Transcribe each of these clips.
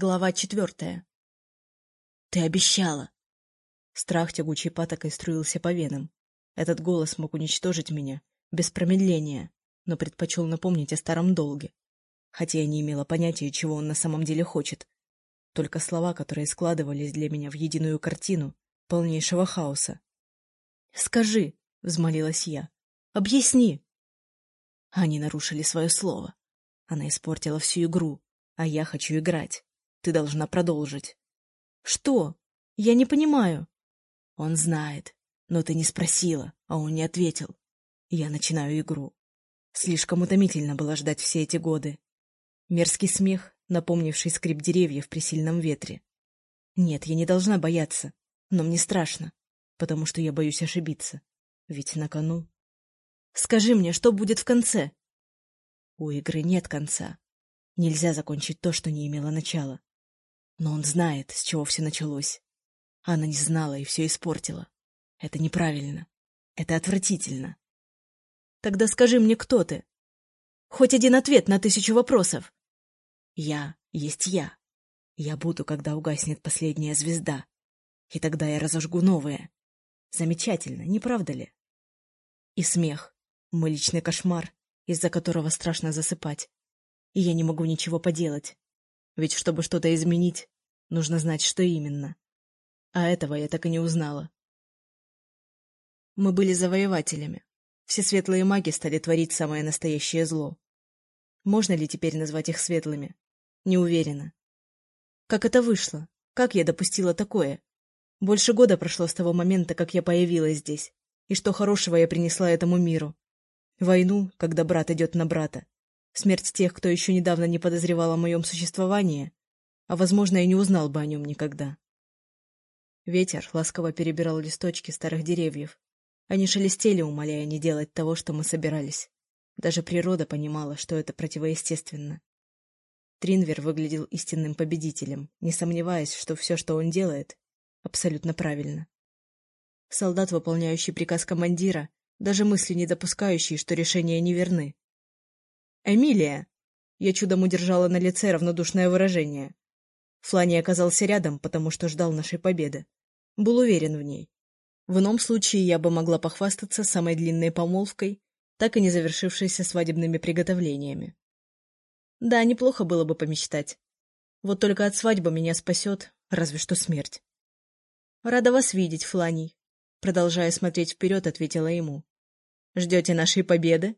Глава четвертая. «Ты обещала!» Страх тягучей патокой струился по венам. Этот голос мог уничтожить меня, без промедления, но предпочел напомнить о старом долге. Хотя я не имела понятия, чего он на самом деле хочет. Только слова, которые складывались для меня в единую картину полнейшего хаоса. «Скажи!» — взмолилась я. «Объясни!» Они нарушили свое слово. Она испортила всю игру, а я хочу играть. Ты должна продолжить. Что? Я не понимаю. Он знает, но ты не спросила, а он не ответил. Я начинаю игру. Слишком утомительно было ждать все эти годы. Мерзкий смех, напомнивший скрип деревьев при сильном ветре. Нет, я не должна бояться, но мне страшно, потому что я боюсь ошибиться. Ведь на кону... Скажи мне, что будет в конце? У игры нет конца. Нельзя закончить то, что не имело начала. Но он знает, с чего все началось. Она не знала и все испортила. Это неправильно. Это отвратительно. Тогда скажи мне, кто ты? Хоть один ответ на тысячу вопросов. Я есть я. Я буду, когда угаснет последняя звезда. И тогда я разожгу новое. Замечательно, не правда ли? И смех. Мой личный кошмар, из-за которого страшно засыпать. И я не могу ничего поделать. Ведь чтобы что-то изменить, нужно знать, что именно. А этого я так и не узнала. Мы были завоевателями. Все светлые маги стали творить самое настоящее зло. Можно ли теперь назвать их светлыми? Не уверена. Как это вышло? Как я допустила такое? Больше года прошло с того момента, как я появилась здесь. И что хорошего я принесла этому миру? Войну, когда брат идет на брата смерть тех, кто еще недавно не подозревал о моем существовании, а, возможно, и не узнал бы о нем никогда. Ветер ласково перебирал листочки старых деревьев. Они шелестели, умоляя не делать того, что мы собирались. Даже природа понимала, что это противоестественно. Тринвер выглядел истинным победителем, не сомневаясь, что все, что он делает, абсолютно правильно. Солдат, выполняющий приказ командира, даже мысли не допускающий, что решения неверны, «Эмилия!» Я чудом удержала на лице равнодушное выражение. Флани оказался рядом, потому что ждал нашей победы. Был уверен в ней. В ином случае я бы могла похвастаться самой длинной помолвкой, так и не завершившейся свадебными приготовлениями. Да, неплохо было бы помечтать. Вот только от свадьбы меня спасет, разве что смерть. «Рада вас видеть, Фланий», — продолжая смотреть вперед, ответила ему. «Ждете нашей победы?»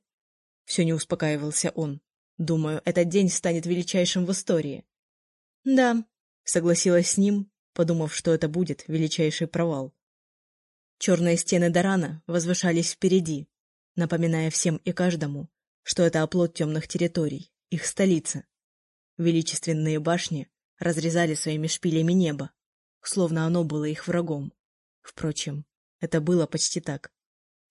Все не успокаивался он. Думаю, этот день станет величайшим в истории. Да, согласилась с ним, подумав, что это будет величайший провал. Черные стены Дарана возвышались впереди, напоминая всем и каждому, что это оплот темных территорий, их столица. Величественные башни разрезали своими шпилями небо, словно оно было их врагом. Впрочем, это было почти так.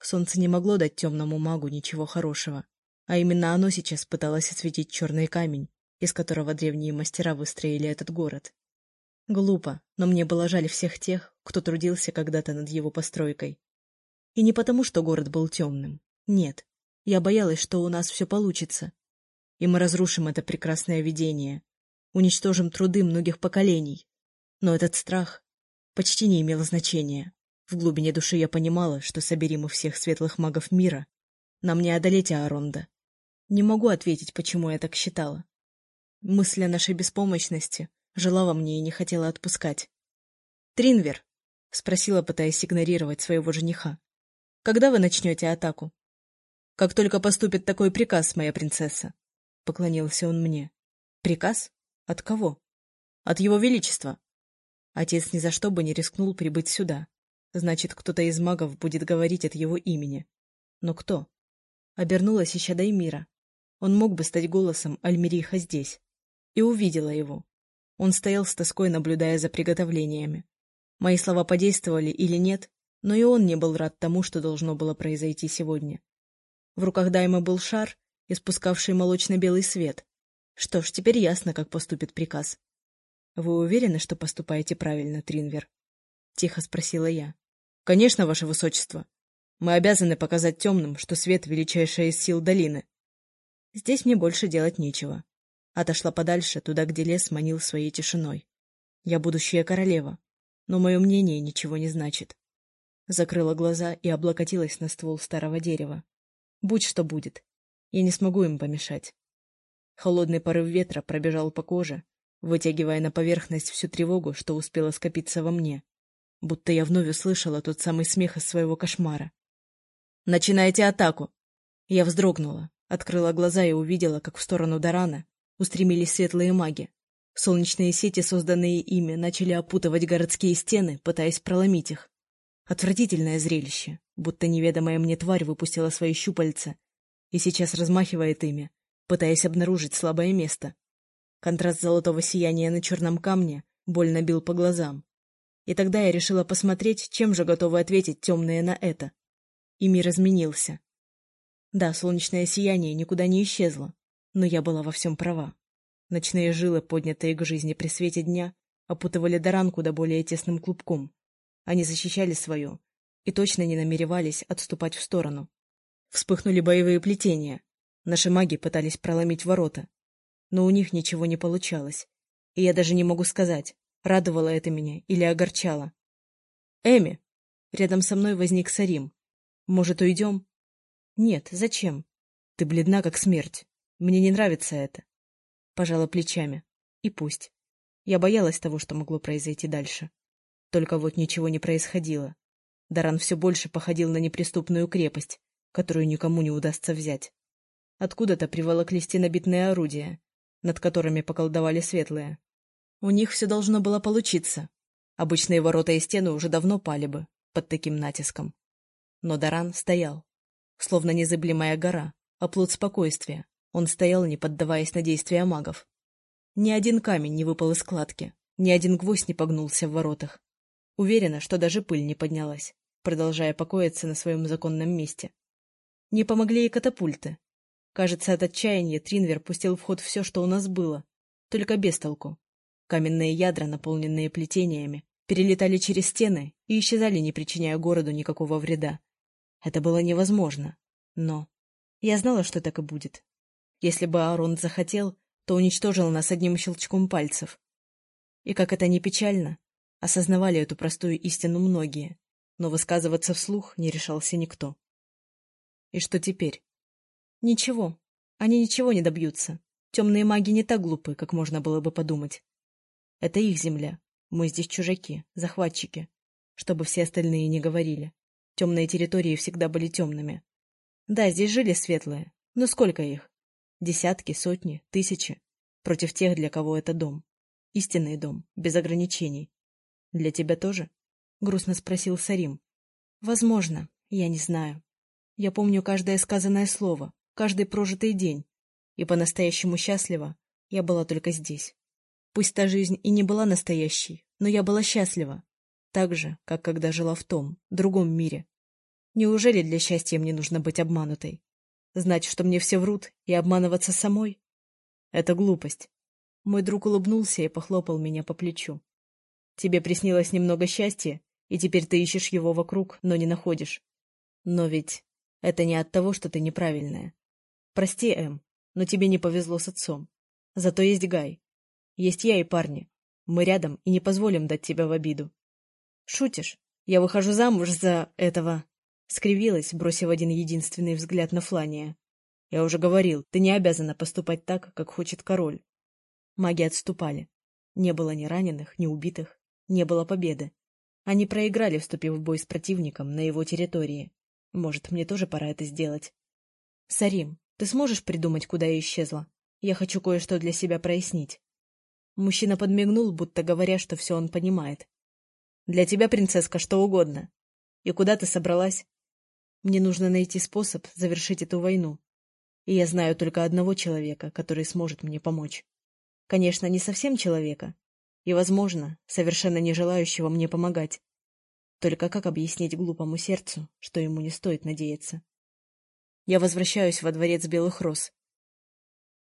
Солнце не могло дать темному магу ничего хорошего. А именно оно сейчас пыталось осветить черный камень, из которого древние мастера выстроили этот город. Глупо, но мне было жаль всех тех, кто трудился когда-то над его постройкой. И не потому, что город был темным. Нет. Я боялась, что у нас все получится. И мы разрушим это прекрасное видение. Уничтожим труды многих поколений. Но этот страх почти не имел значения. В глубине души я понимала, что собери мы всех светлых магов мира, нам не одолеть Ааронда. Не могу ответить, почему я так считала. Мысль о нашей беспомощности жила во мне и не хотела отпускать. «Тринвер», — спросила, пытаясь игнорировать своего жениха, — «когда вы начнете атаку?» «Как только поступит такой приказ, моя принцесса», — поклонился он мне. «Приказ? От кого?» «От его величества». Отец ни за что бы не рискнул прибыть сюда. Значит, кто-то из магов будет говорить от его имени. Но кто? Обернулась еще Даймира, он мог бы стать голосом Альмериха здесь. И увидела его. Он стоял с тоской, наблюдая за приготовлениями. Мои слова подействовали или нет, но и он не был рад тому, что должно было произойти сегодня. В руках Дайма был шар, испускавший молочно-белый свет. Что ж, теперь ясно, как поступит приказ. — Вы уверены, что поступаете правильно, Тринвер? — тихо спросила я. — Конечно, ваше высочество. Мы обязаны показать темным, что свет — величайшая из сил долины. Здесь мне больше делать нечего. Отошла подальше, туда, где лес манил своей тишиной. Я будущая королева, но мое мнение ничего не значит. Закрыла глаза и облокотилась на ствол старого дерева. Будь что будет, я не смогу им помешать. Холодный порыв ветра пробежал по коже, вытягивая на поверхность всю тревогу, что успела скопиться во мне. Будто я вновь услышала тот самый смех из своего кошмара. «Начинайте атаку!» Я вздрогнула, открыла глаза и увидела, как в сторону Дарана устремились светлые маги. Солнечные сети, созданные ими, начали опутывать городские стены, пытаясь проломить их. Отвратительное зрелище, будто неведомая мне тварь выпустила свои щупальца и сейчас размахивает ими, пытаясь обнаружить слабое место. Контраст золотого сияния на черном камне больно бил по глазам. И тогда я решила посмотреть, чем же готовы ответить темные на это. И мир изменился. Да, солнечное сияние никуда не исчезло, но я была во всем права. Ночные жилы, поднятые к жизни при свете дня, опутывали Даран куда более тесным клубком. Они защищали свое и точно не намеревались отступать в сторону. Вспыхнули боевые плетения. Наши маги пытались проломить ворота. Но у них ничего не получалось. И я даже не могу сказать, радовало это меня или огорчало. «Эми!» Рядом со мной возник Сарим. «Может, уйдем?» «Нет, зачем? Ты бледна, как смерть. Мне не нравится это». Пожала плечами. И пусть. Я боялась того, что могло произойти дальше. Только вот ничего не происходило. Даран все больше походил на неприступную крепость, которую никому не удастся взять. Откуда-то приволокли стенобитные орудия, над которыми поколдовали светлые. У них все должно было получиться. Обычные ворота и стены уже давно пали бы под таким натиском. Но Даран стоял, словно незыблемая гора, оплот спокойствия. Он стоял, не поддаваясь на действия магов. Ни один камень не выпал из кладки, ни один гвоздь не погнулся в воротах. Уверена, что даже пыль не поднялась, продолжая покоиться на своем законном месте. Не помогли и катапульты. Кажется, от отчаяния Тринвер пустил в ход все, что у нас было, только без толку. Каменные ядра, наполненные плетениями, перелетали через стены и исчезали, не причиняя городу никакого вреда. Это было невозможно. Но я знала, что так и будет. Если бы Аарон захотел, то уничтожил нас одним щелчком пальцев. И как это ни печально, осознавали эту простую истину многие, но высказываться вслух не решался никто. И что теперь? Ничего. Они ничего не добьются. Темные маги не так глупы, как можно было бы подумать. Это их земля. Мы здесь чужаки, захватчики. Чтобы все остальные не говорили. Темные территории всегда были темными. Да, здесь жили светлые. Но сколько их? Десятки, сотни, тысячи. Против тех, для кого это дом. Истинный дом, без ограничений. Для тебя тоже? Грустно спросил Сарим. Возможно, я не знаю. Я помню каждое сказанное слово, каждый прожитый день. И по-настоящему счастлива я была только здесь. Пусть та жизнь и не была настоящей, но я была счастлива. Так же, как когда жила в том, другом мире. Неужели для счастья мне нужно быть обманутой? Знать, что мне все врут, и обманываться самой? Это глупость. Мой друг улыбнулся и похлопал меня по плечу. Тебе приснилось немного счастья, и теперь ты ищешь его вокруг, но не находишь. Но ведь это не от того, что ты неправильная. Прости, Эм, но тебе не повезло с отцом. Зато есть Гай. Есть я и парни. Мы рядом и не позволим дать тебя в обиду. Шутишь? Я выхожу замуж за этого... Скривилась, бросив один единственный взгляд на Флания. Я уже говорил, ты не обязана поступать так, как хочет король. Маги отступали. Не было ни раненых, ни убитых. Не было победы. Они проиграли, вступив в бой с противником на его территории. Может, мне тоже пора это сделать. Сарим, ты сможешь придумать, куда я исчезла? Я хочу кое-что для себя прояснить. Мужчина подмигнул, будто говоря, что все он понимает. Для тебя, принцесска, что угодно. И куда ты собралась? Мне нужно найти способ завершить эту войну. И я знаю только одного человека, который сможет мне помочь. Конечно, не совсем человека. И, возможно, совершенно не желающего мне помогать. Только как объяснить глупому сердцу, что ему не стоит надеяться? Я возвращаюсь во дворец Белых Роз.